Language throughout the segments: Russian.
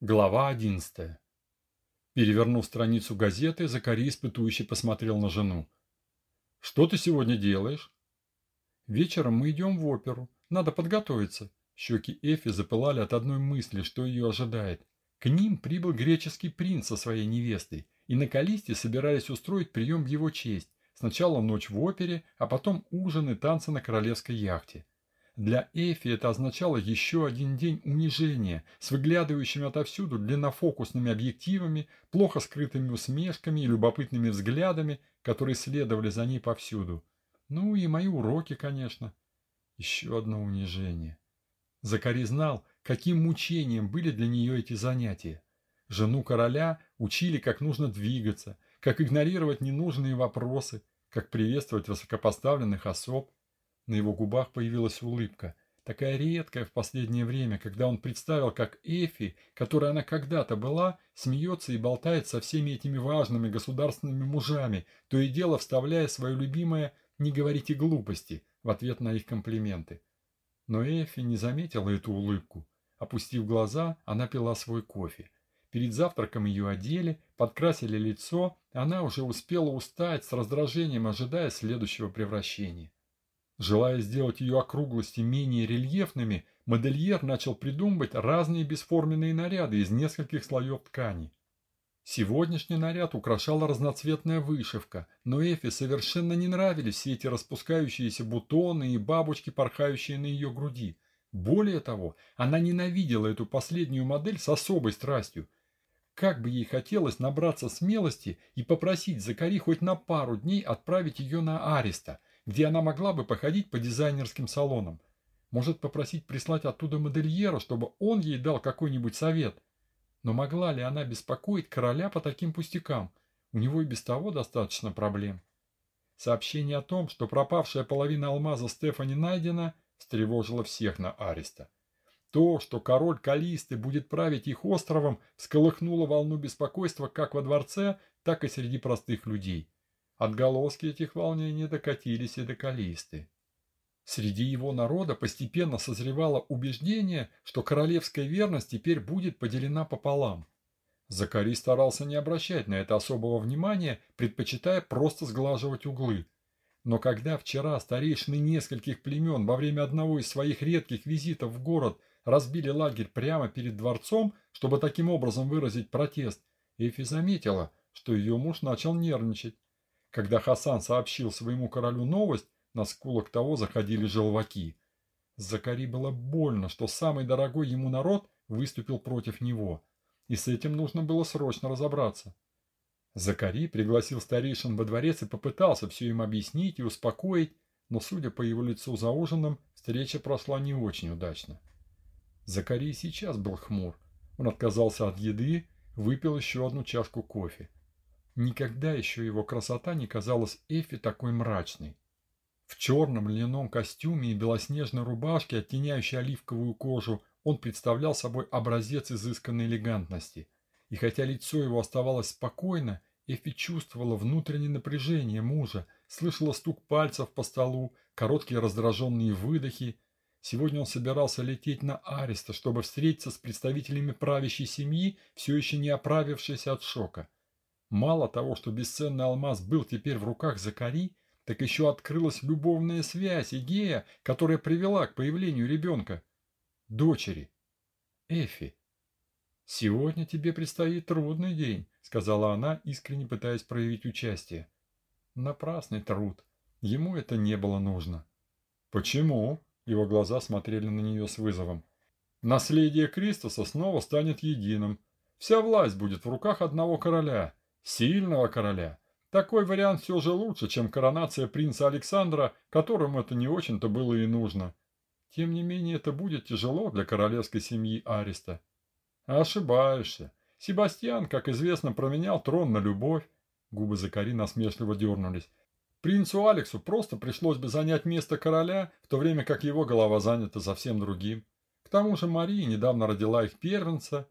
Глава одиннадцатая. Перевернув страницу газеты, Закари испытующе посмотрел на жену. «Что ты сегодня делаешь?» «Вечером мы идем в оперу. Надо подготовиться». Щеки Эфи запылали от одной мысли, что ее ожидает. К ним прибыл греческий принц со своей невестой, и на Калисте собирались устроить прием в его честь. Сначала ночь в опере, а потом ужин и танцы на королевской яхте. Для Эфи это означало еще один день унижения с выглядывающими отовсюду длиннофокусными объективами, плохо скрытыми усмешками и любопытными взглядами, которые следовали за ней повсюду. Ну и мои уроки, конечно. Еще одно унижение. Закари знал, каким мучением были для нее эти занятия. Жену короля учили, как нужно двигаться, как игнорировать ненужные вопросы, как приветствовать высокопоставленных особ, на его губах появилась улыбка, такая редкая в последнее время, когда он представил, как Эфи, которой она когда-то была, смеется и болтает со всеми этими важными государственными мужами, то и дело вставляя свое любимое «не говорите глупости» в ответ на их комплименты. Но Эфи не заметила эту улыбку. Опустив глаза, она пила свой кофе. Перед завтраком ее одели, подкрасили лицо, она уже успела устать с раздражением, ожидая следующего превращения. Желая сделать ее округлости менее рельефными, модельер начал придумывать разные бесформенные наряды из нескольких слоев ткани. Сегодняшний наряд украшала разноцветная вышивка, но Эфи совершенно не нравились все эти распускающиеся бутоны и бабочки, порхающие на ее груди. Более того, она ненавидела эту последнюю модель с особой страстью. Как бы ей хотелось набраться смелости и попросить Закари хоть на пару дней отправить ее на Ареста – где она могла бы походить по дизайнерским салонам. Может попросить прислать оттуда модельера, чтобы он ей дал какой-нибудь совет. Но могла ли она беспокоить короля по таким пустякам? У него и без того достаточно проблем. Сообщение о том, что пропавшая половина алмаза Стефани найдена, встревожило всех на Ареста. То, что король Калисты будет править их островом, всколыхнуло волну беспокойства как во дворце, так и среди простых людей. Отголоски этих волнений докатились и до Калисты. Среди его народа постепенно созревало убеждение, что королевская верность теперь будет поделена пополам. Закари старался не обращать на это особого внимания, предпочитая просто сглаживать углы. Но когда вчера старейшины нескольких племен во время одного из своих редких визитов в город разбили лагерь прямо перед дворцом, чтобы таким образом выразить протест, Эфи заметила, что ее муж начал нервничать. Когда Хасан сообщил своему королю новость, на скулах того заходили желваки. Закари было больно, что самый дорогой ему народ выступил против него, и с этим нужно было срочно разобраться. Закари пригласил старейшин во дворец и попытался все им объяснить и успокоить, но, судя по его лицу за ужином, встреча прошла не очень удачно. Закари сейчас был хмур. Он отказался от еды, выпил еще одну чашку кофе. Никогда еще его красота не казалась Эфи такой мрачной. В черном льняном костюме и белоснежной рубашке, оттеняющей оливковую кожу, он представлял собой образец изысканной элегантности. И хотя лицо его оставалось спокойно, Эфи чувствовала внутреннее напряжение мужа, слышала стук пальцев по столу, короткие раздраженные выдохи. Сегодня он собирался лететь на Аристо, чтобы встретиться с представителями правящей семьи, все еще не оправившейся от шока. Мало того, что бесценный алмаз был теперь в руках Закари, так еще открылась любовная связь Игея, которая привела к появлению ребенка. Дочери. Эфи. «Сегодня тебе предстоит трудный день», — сказала она, искренне пытаясь проявить участие. Напрасный труд. Ему это не было нужно. «Почему?» — его глаза смотрели на нее с вызовом. «Наследие Кристоса снова станет единым. Вся власть будет в руках одного короля. Сильного короля. Такой вариант все же лучше, чем коронация принца Александра, которому это не очень-то было и нужно. Тем не менее, это будет тяжело для королевской семьи Ариста. Ошибаешься. Себастьян, как известно, променял трон на любовь. Губы Закари насмешливо дернулись. Принцу Алексу просто пришлось бы занять место короля, в то время как его голова занята совсем другим. К тому же Мария недавно родила их первенца.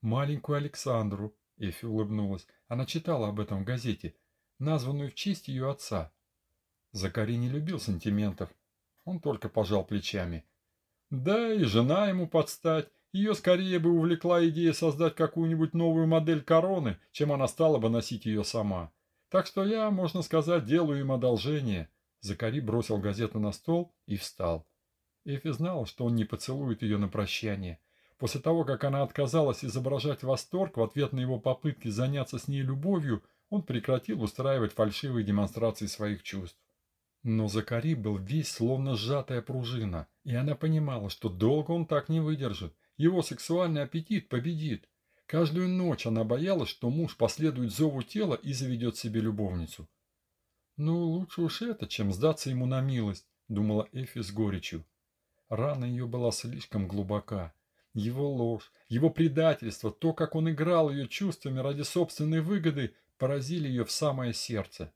Маленькую Александру, Эфи улыбнулась. Она читала об этом в газете, названную в честь ее отца. Закари не любил сантиментов. Он только пожал плечами. Да и жена ему подстать. Ее скорее бы увлекла идея создать какую-нибудь новую модель короны, чем она стала бы носить ее сама. Так что я, можно сказать, делаю им одолжение. Закари бросил газету на стол и встал. Эфи знал, что он не поцелует ее на прощание. После того, как она отказалась изображать восторг в ответ на его попытки заняться с ней любовью, он прекратил устраивать фальшивые демонстрации своих чувств. Но Закари был весь словно сжатая пружина, и она понимала, что долго он так не выдержит. Его сексуальный аппетит победит. Каждую ночь она боялась, что муж последует зову тела и заведет себе любовницу. «Ну, лучше уж это, чем сдаться ему на милость», — думала Эфи с горечью. Рана ее была слишком глубока. Его ложь, его предательство, то, как он играл ее чувствами ради собственной выгоды, поразили ее в самое сердце.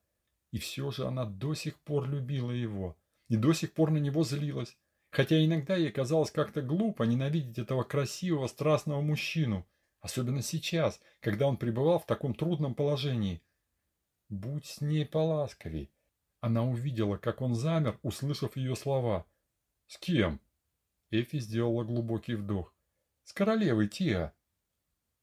И все же она до сих пор любила его, и до сих пор на него злилась, хотя иногда ей казалось как-то глупо ненавидеть этого красивого, страстного мужчину, особенно сейчас, когда он пребывал в таком трудном положении. «Будь с ней поласковей». Она увидела, как он замер, услышав ее слова. «С кем?» Эфи сделала глубокий вдох. «С королевой Тиа».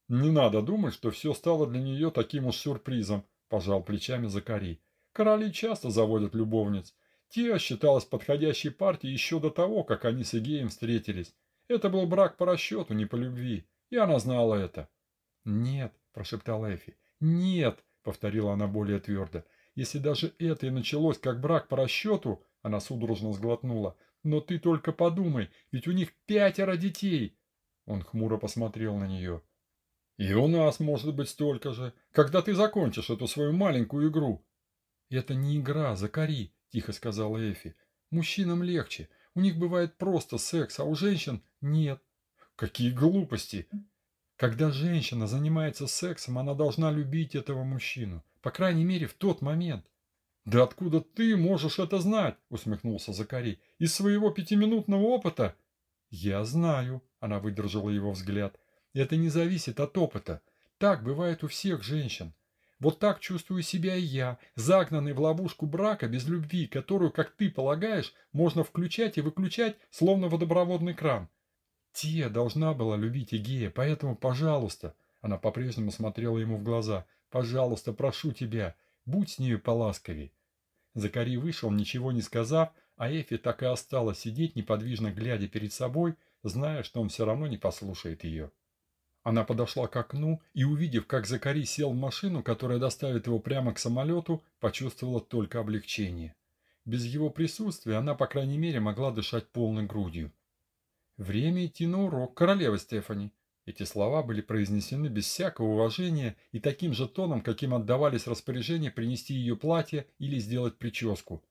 «Не надо думать, что все стало для нее таким уж сюрпризом», – пожал плечами Закари. «Короли часто заводят любовниц. Тиа считалась подходящей партией еще до того, как они с Эгеем встретились. Это был брак по расчету, не по любви, и она знала это». «Нет», – прошептала Эфи. «Нет», – повторила она более твердо. «Если даже это и началось как брак по расчету», – она судорожно сглотнула, но ты только подумай, ведь у них пятеро детей. Он хмуро посмотрел на нее. И у нас может быть столько же, когда ты закончишь эту свою маленькую игру. Это не игра, Закари, тихо сказала Эфи. Мужчинам легче. У них бывает просто секс, а у женщин нет. Какие глупости! Когда женщина занимается сексом, она должна любить этого мужчину. По крайней мере, в тот момент. «Да откуда ты можешь это знать?» – усмехнулся Закари. «Из своего пятиминутного опыта?» «Я знаю», – она выдержала его взгляд. «Это не зависит от опыта. Так бывает у всех женщин. Вот так чувствую себя и я, загнанный в ловушку брака без любви, которую, как ты полагаешь, можно включать и выключать, словно водопроводный кран. Тия должна была любить Игея, поэтому, пожалуйста, она по-прежнему смотрела ему в глаза, пожалуйста, прошу тебя, Будь с нею поласковей. Закари вышел, ничего не сказав, а Эфи так и осталась сидеть, неподвижно глядя перед собой, зная, что он все равно не послушает ее. Она подошла к окну и, увидев, как Закари сел в машину, которая доставит его прямо к самолету, почувствовала только облегчение. Без его присутствия она, по крайней мере, могла дышать полной грудью. «Время идти на урок, королева Стефани», эти слова были произнесены без всякого уважения и таким же тоном, каким отдавались распоряжения принести ее платье или сделать прическу.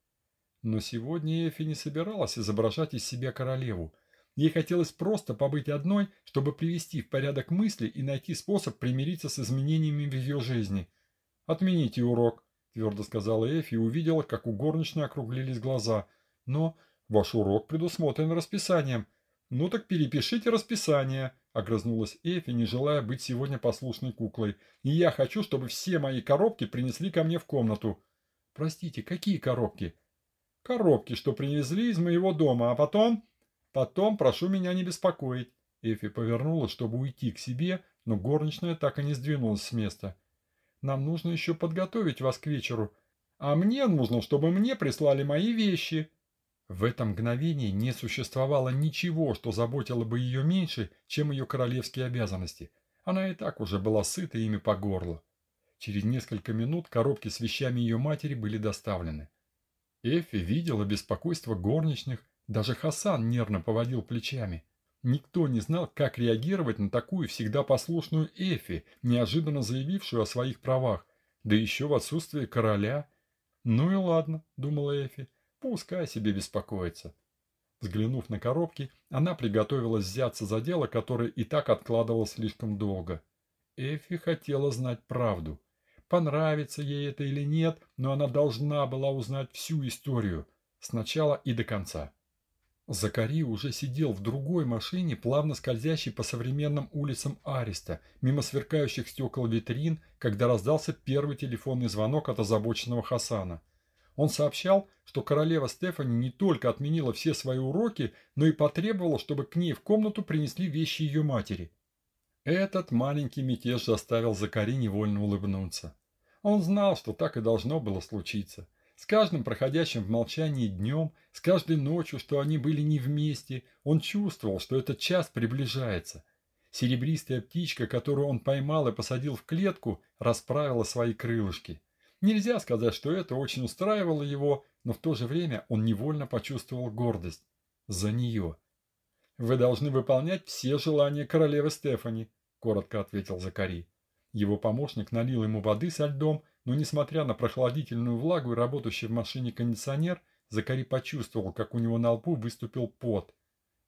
Но сегодня Эфи не собиралась изображать из себя королеву. Ей хотелось просто побыть одной, чтобы привести в порядок мысли и найти способ примириться с изменениями в ее жизни. «Отмените урок», – твердо сказала Эфи и увидела, как у горничной округлились глаза. «Но ваш урок предусмотрен расписанием». «Ну так перепишите расписание», Огрызнулась Эфи, не желая быть сегодня послушной куклой. «И я хочу, чтобы все мои коробки принесли ко мне в комнату». «Простите, какие коробки?» «Коробки, что привезли из моего дома, а потом...» «Потом прошу меня не беспокоить». Эфи повернулась, чтобы уйти к себе, но горничная так и не сдвинулась с места. «Нам нужно еще подготовить вас к вечеру. А мне нужно, чтобы мне прислали мои вещи». В это мгновение не существовало ничего, что заботило бы ее меньше, чем ее королевские обязанности. Она и так уже была сыта ими по горло. Через несколько минут коробки с вещами ее матери были доставлены. Эфи видела беспокойство горничных, даже Хасан нервно поводил плечами. Никто не знал, как реагировать на такую всегда послушную Эфи, неожиданно заявившую о своих правах, да еще в отсутствие короля. «Ну и ладно», — думала Эфи, Пускай себе беспокоятся. Взглянув на коробки, она приготовилась взяться за дело, которое и так откладывалось слишком долго. Эфи хотела знать правду. Понравится ей это или нет, но она должна была узнать всю историю, с начала и до конца. Закари уже сидел в другой машине, плавно скользящей по современным улицам Аристо, мимо сверкающих стекол витрин, когда раздался первый телефонный звонок от озабоченного Хасана – Он сообщал, что королева Стефани не только отменила все свои уроки, но и потребовала, чтобы к ней в комнату принесли вещи ее матери. Этот маленький мятеж заставил Закари невольно улыбнуться. Он знал, что так и должно было случиться. С каждым проходящим в молчании днем, с каждой ночью, что они были не вместе, он чувствовал, что этот час приближается. Серебристая птичка, которую он поймал и посадил в клетку, расправила свои крылышки. Нельзя сказать, что это очень устраивало его, но в то же время он невольно почувствовал гордость за нее. «Вы должны выполнять все желания королевы Стефани», – коротко ответил Закари. Его помощник налил ему воды со льдом, но, несмотря на прохладительную влагу и работающий в машине кондиционер, Закари почувствовал, как у него на лбу выступил пот.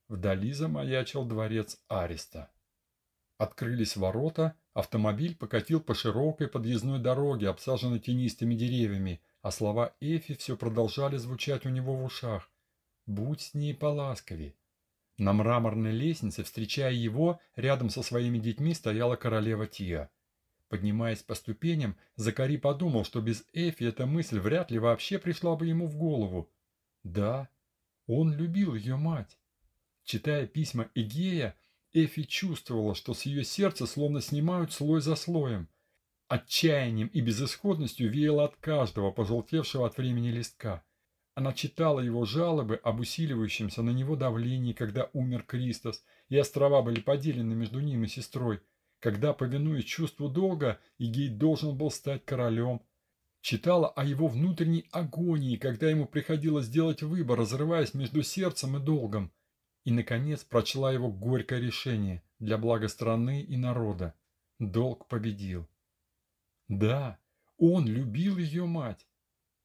Вдали замаячил дворец Ариста. Открылись ворота, автомобиль покатил по широкой подъездной дороге, обсаженной тенистыми деревьями, а слова Эфи все продолжали звучать у него в ушах. «Будь с ней поласковее». На мраморной лестнице, встречая его, рядом со своими детьми стояла королева Тия. Поднимаясь по ступеням, Закари подумал, что без Эфи эта мысль вряд ли вообще пришла бы ему в голову. Да, он любил ее мать. Читая письма Игея, Эфи чувствовала, что с ее сердца словно снимают слой за слоем. Отчаянием и безысходностью веяло от каждого пожелтевшего от времени листка. Она читала его жалобы об усиливающемся на него давлении, когда умер Кристос, и острова были поделены между ним и сестрой, когда, повинуясь чувству долга, Игей должен был стать королем. Читала о его внутренней агонии, когда ему приходилось делать выбор, разрываясь между сердцем и долгом и, наконец, прочла его горькое решение для блага страны и народа. Долг победил. Да, он любил ее мать.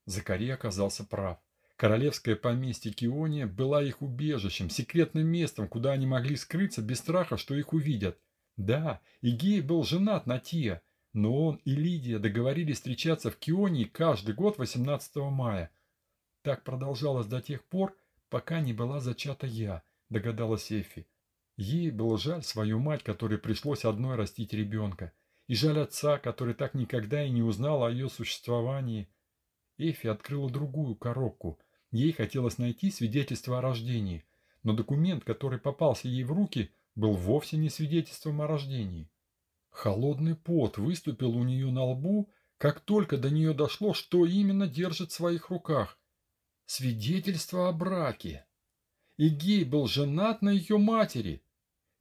Закари оказался прав. Королевское поместье Киония было их убежищем, секретным местом, куда они могли скрыться без страха, что их увидят. Да, Игей был женат на Тия, но он и Лидия договорились встречаться в Кионии каждый год 18 мая. Так продолжалось до тех пор, пока не была зачата я – догадалась Эфи. Ей было жаль свою мать, которой пришлось одной растить ребенка, и жаль отца, который так никогда и не узнал о ее существовании. Эфи открыла другую коробку. Ей хотелось найти свидетельство о рождении, но документ, который попался ей в руки, был вовсе не свидетельством о рождении. Холодный пот выступил у нее на лбу, как только до нее дошло, что именно держит в своих руках. Свидетельство о браке. Игей был женат на ее матери.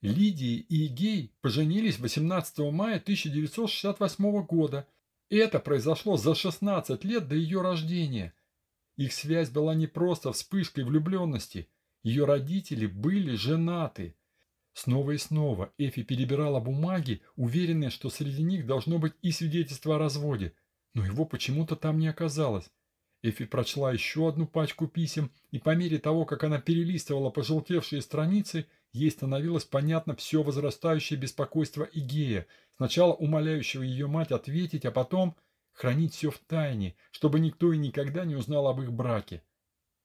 Лидия и Игей поженились 18 мая 1968 года. Это произошло за 16 лет до ее рождения. Их связь была не просто вспышкой влюбленности. Ее родители были женаты. Снова и снова Эфи перебирала бумаги, уверенная, что среди них должно быть и свидетельство о разводе. Но его почему-то там не оказалось. Эфи прочла еще одну пачку писем, и по мере того, как она перелистывала пожелтевшие страницы, ей становилось понятно все возрастающее беспокойство Эгея, сначала умоляющего ее мать ответить, а потом хранить все в тайне, чтобы никто и никогда не узнал об их браке.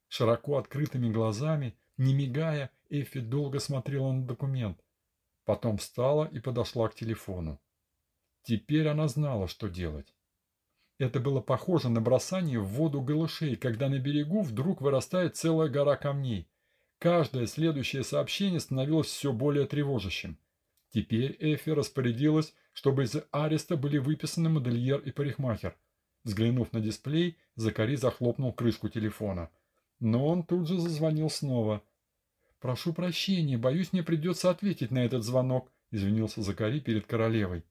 Широко открытыми глазами, не мигая, Эфи долго смотрела на документ. Потом встала и подошла к телефону. Теперь она знала, что делать. Это было похоже на бросание в воду голышей, когда на берегу вдруг вырастает целая гора камней. Каждое следующее сообщение становилось все более тревожащим. Теперь Эфи распорядилась, чтобы из ареста были выписаны модельер и парикмахер. Взглянув на дисплей, Закари захлопнул крышку телефона. Но он тут же зазвонил снова. «Прошу прощения, боюсь, мне придется ответить на этот звонок», – извинился Закари перед королевой.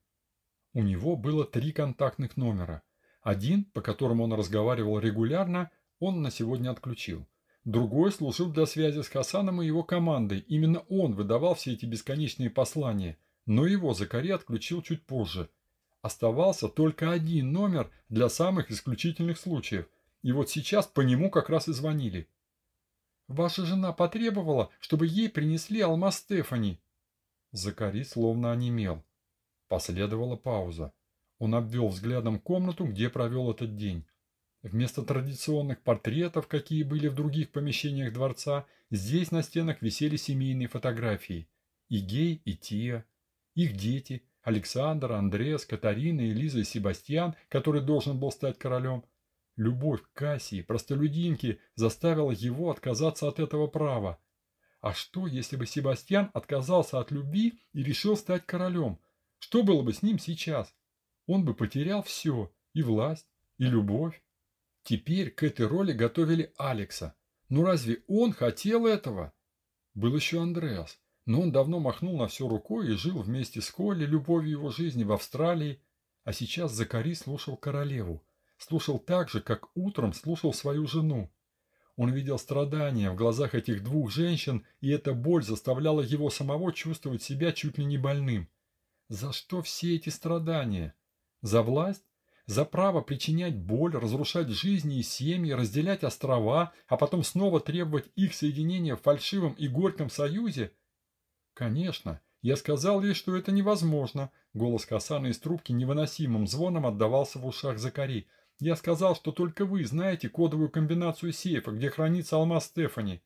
У него было три контактных номера – один, по которому он разговаривал регулярно, он на сегодня отключил. Другой служил для связи с Хасаном и его командой. Именно он выдавал все эти бесконечные послания. Но его Закари отключил чуть позже. Оставался только один номер для самых исключительных случаев. И вот сейчас по нему как раз и звонили. «Ваша жена потребовала, чтобы ей принесли алмаз Стефани». Закари словно онемел. Последовала пауза. Он обвел взглядом комнату, где провел этот день. Вместо традиционных портретов, какие были в других помещениях дворца, здесь на стенах висели семейные фотографии. И Гей, и Тия. Их дети, Александр, Андреас, Катарина, Элиза и Себастьян, который должен был стать королем. Любовь к Кассии, простолюдинке, заставила его отказаться от этого права. А что, если бы Себастьян отказался от любви и решил стать королем? Что было бы с ним сейчас? Он бы потерял все, и власть, и любовь. Теперь к этой роли готовили Алекса. Ну разве он хотел этого? Был еще Андреас, но он давно махнул на все рукой и жил вместе с Колли любовью его жизни в Австралии, а сейчас Закари слушал королеву. Слушал так же, как утром слушал свою жену. Он видел страдания в глазах этих двух женщин, и эта боль заставляла его самого чувствовать себя чуть ли не больным. За что все эти страдания? За власть? За право причинять боль, разрушать жизни и семьи, разделять острова, а потом снова требовать их соединения в фальшивом и горьком союзе? Конечно, я сказал ей, что это невозможно. Голос Хасана из трубки невыносимым звоном отдавался в ушах Закари. Я сказал, что только вы знаете кодовую комбинацию сейфа, где хранится алмаз Стефани.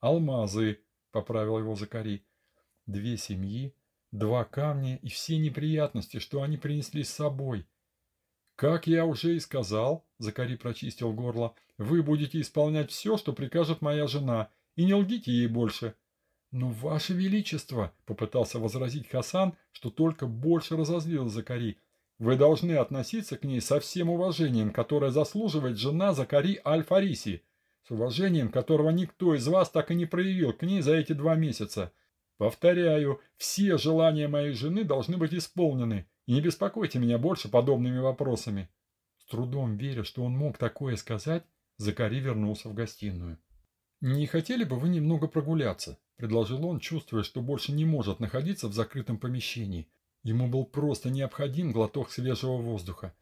Алмазы, поправил его Закари. Две семьи, два камня и все неприятности, что они принесли с собой. Как я уже и сказал, Закари прочистил горло, вы будете исполнять все, что прикажет моя жена, и не лгите ей больше. «Но, Ваше Величество!» – попытался возразить Хасан, что только больше разозлил Закари. «Вы должны относиться к ней со всем уважением, которое заслуживает жена Закари Аль-Фариси, с уважением, которого никто из вас так и не проявил к ней за эти два месяца. Повторяю, все желания моей жены должны быть исполнены, и не беспокойте меня больше подобными вопросами». С трудом веря, что он мог такое сказать, Закари вернулся в гостиную. «Не хотели бы вы немного прогуляться?» предложил он, чувствуя, что больше не может находиться в закрытом помещении. Ему был просто необходим глоток свежего воздуха.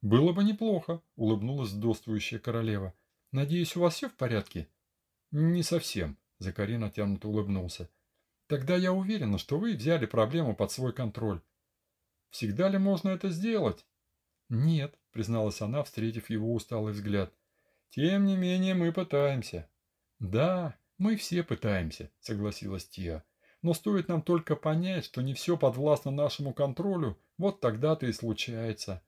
«Было бы неплохо», — улыбнулась вдовствующая королева. «Надеюсь, у вас все в порядке?» «Не совсем», — Закари натянуто улыбнулся. «Тогда я уверена, что вы взяли проблему под свой контроль». «Всегда ли можно это сделать?» «Нет», — призналась она, встретив его усталый взгляд. «Тем не менее мы пытаемся». «Да, «Мы все пытаемся», — согласилась Тия. «Но стоит нам только понять, что не все подвластно нашему контролю, вот тогда-то и случается.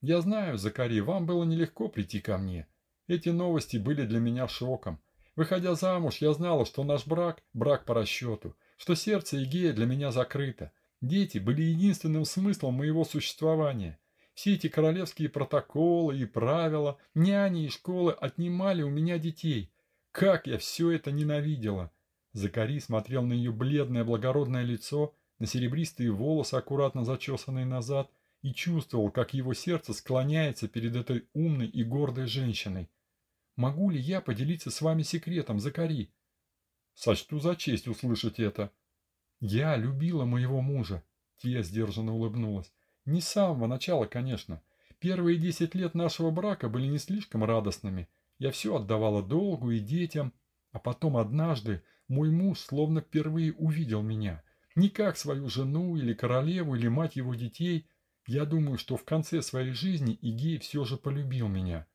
Я знаю, Закари, вам было нелегко прийти ко мне. Эти новости были для меня шоком. Выходя замуж, я знала, что наш брак – брак по расчету, что сердце Игея для меня закрыто. Дети были единственным смыслом моего существования. Все эти королевские протоколы и правила, няни и школы отнимали у меня детей, как я все это ненавидела! Закари смотрел на ее бледное благородное лицо, на серебристые волосы, аккуратно зачесанные назад, и чувствовал, как его сердце склоняется перед этой умной и гордой женщиной. «Могу ли я поделиться с вами секретом, Закари?» «Сочту за честь услышать это». «Я любила моего мужа», — Тия сдержанно улыбнулась. «Не с самого начала, конечно. Первые десять лет нашего брака были не слишком радостными». Я все отдавала долгу и детям, а потом однажды мой муж словно впервые увидел меня. Не как свою жену или королеву или мать его детей. Я думаю, что в конце своей жизни Игей все же полюбил меня.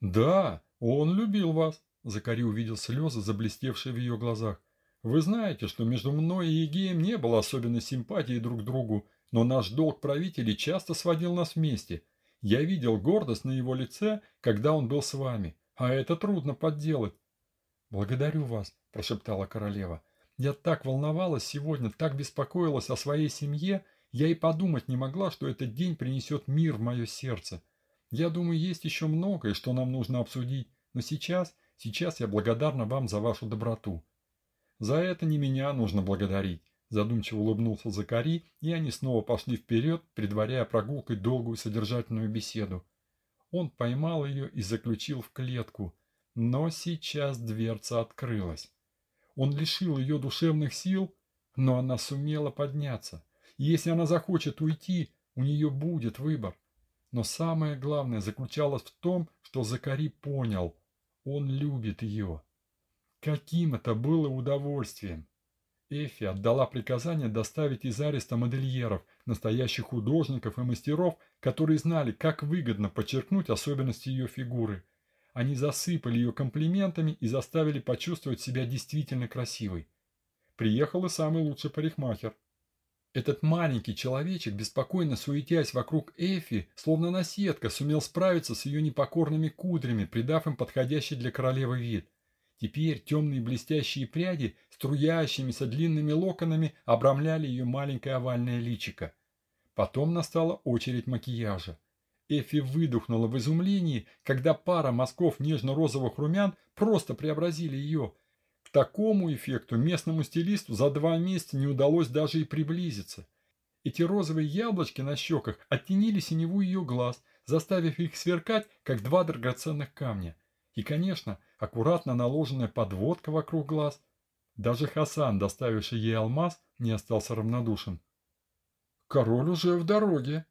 «Да, он любил вас», – Закари увидел слезы, заблестевшие в ее глазах. «Вы знаете, что между мной и Игеем не было особенной симпатии друг к другу, но наш долг правителей часто сводил нас вместе. Я видел гордость на его лице, когда он был с вами. А это трудно подделать. Благодарю вас, прошептала королева. Я так волновалась сегодня, так беспокоилась о своей семье, я и подумать не могла, что этот день принесет мир в мое сердце. Я думаю, есть еще многое, что нам нужно обсудить, но сейчас, сейчас я благодарна вам за вашу доброту. За это не меня нужно благодарить. Задумчиво улыбнулся Закари, и они снова пошли вперед, предваряя прогулкой долгую содержательную беседу. Он поймал ее и заключил в клетку. Но сейчас дверца открылась. Он лишил ее душевных сил, но она сумела подняться. И если она захочет уйти, у нее будет выбор. Но самое главное заключалось в том, что Закари понял, он любит ее. Каким это было удовольствием! Эфи отдала приказание доставить из ареста модельеров, настоящих художников и мастеров, которые знали, как выгодно подчеркнуть особенности ее фигуры. Они засыпали ее комплиментами и заставили почувствовать себя действительно красивой. Приехал и самый лучший парикмахер. Этот маленький человечек, беспокойно суетясь вокруг Эфи, словно наседка, сумел справиться с ее непокорными кудрями, придав им подходящий для королевы вид. Теперь темные блестящие пряди, струящимися длинными локонами, обрамляли ее маленькое овальное личико. Потом настала очередь макияжа. Эфи выдохнула в изумлении, когда пара мазков нежно-розовых румян просто преобразили ее. К такому эффекту местному стилисту за два месяца не удалось даже и приблизиться. Эти розовые яблочки на щеках оттенили синеву ее глаз, заставив их сверкать, как два драгоценных камня. И, конечно, аккуратно наложенная подводка вокруг глаз. Даже Хасан, доставивший ей алмаз, не остался равнодушен. «Король уже в дороге»,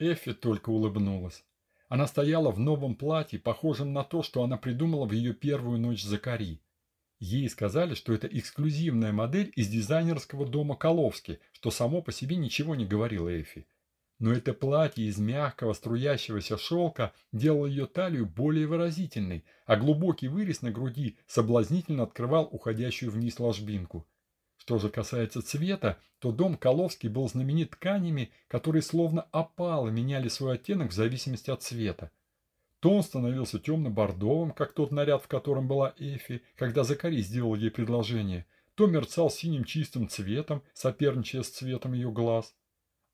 Эффи только улыбнулась. Она стояла в новом платье, похожем на то, что она придумала в ее первую ночь Закари. Ей сказали, что это эксклюзивная модель из дизайнерского дома Коловски, что само по себе ничего не говорило Эфи. Но это платье из мягкого струящегося шелка делало ее талию более выразительной, а глубокий вырез на груди соблазнительно открывал уходящую вниз ложбинку. Что же касается цвета, то дом Коловский был знаменит тканями, которые словно опалы меняли свой оттенок в зависимости от цвета. То он становился темно-бордовым, как тот наряд, в котором была Эфи, когда Закари сделал ей предложение, то мерцал синим чистым цветом, соперничая с цветом ее глаз.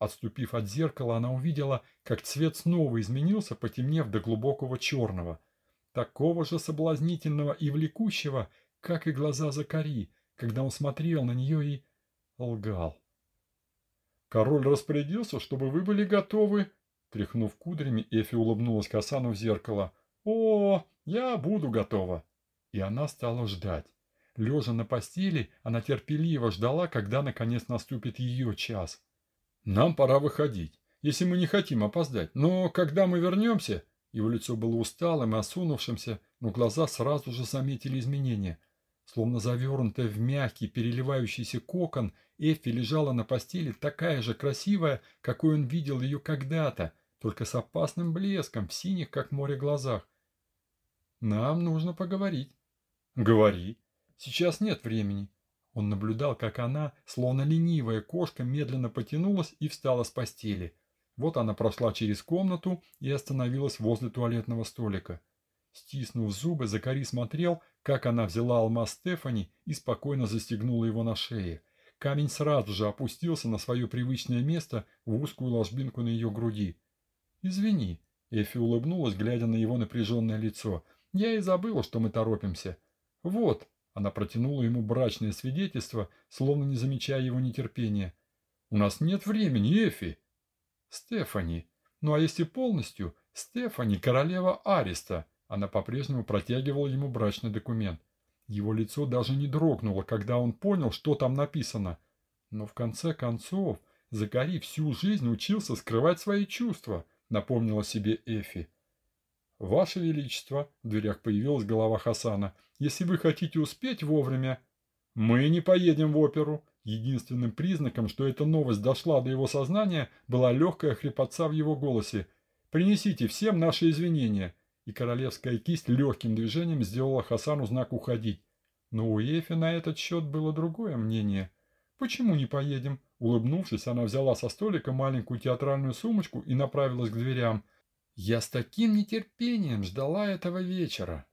Отступив от зеркала, она увидела, как цвет снова изменился, потемнев до глубокого черного. Такого же соблазнительного и влекущего, как и глаза Закари, когда он смотрел на нее и лгал. «Король распорядился, чтобы вы были готовы». Тряхнув кудрями, Эфи улыбнулась Касану в зеркало. «О, я буду готова». И она стала ждать. Лежа на постели, она терпеливо ждала, когда наконец наступит ее час. «Нам пора выходить, если мы не хотим опоздать. Но когда мы вернемся...» Его лицо было усталым и осунувшимся, но глаза сразу же заметили изменения. Словно завернутая в мягкий переливающийся кокон, Эффи лежала на постели такая же красивая, какой он видел ее когда-то, только с опасным блеском в синих, как море, глазах. «Нам нужно поговорить». «Говори. Сейчас нет времени». Он наблюдал, как она, словно ленивая кошка, медленно потянулась и встала с постели. Вот она прошла через комнату и остановилась возле туалетного столика. Стиснув зубы, Закари смотрел, как она взяла алмаз Стефани и спокойно застегнула его на шее. Камень сразу же опустился на свое привычное место в узкую ложбинку на ее груди. «Извини», — Эфи улыбнулась, глядя на его напряженное лицо. «Я и забыла, что мы торопимся». «Вот», — она протянула ему брачное свидетельство, словно не замечая его нетерпения. «У нас нет времени, Эфи». «Стефани. Ну а если полностью, Стефани, королева Ариста». Она по-прежнему протягивала ему брачный документ. Его лицо даже не дрогнуло, когда он понял, что там написано. Но в конце концов, Закари всю жизнь учился скрывать свои чувства, напомнила себе Эфи. «Ваше Величество», — в дверях появилась голова Хасана, — «если вы хотите успеть вовремя...» «Мы не поедем в оперу». Единственным признаком, что эта новость дошла до его сознания, была легкая хрипотца в его голосе. «Принесите всем наши извинения и королевская кисть легким движением сделала Хасану знак «Уходить». Но у Ефи на этот счет было другое мнение. «Почему не поедем?» Улыбнувшись, она взяла со столика маленькую театральную сумочку и направилась к дверям. «Я с таким нетерпением ждала этого вечера!»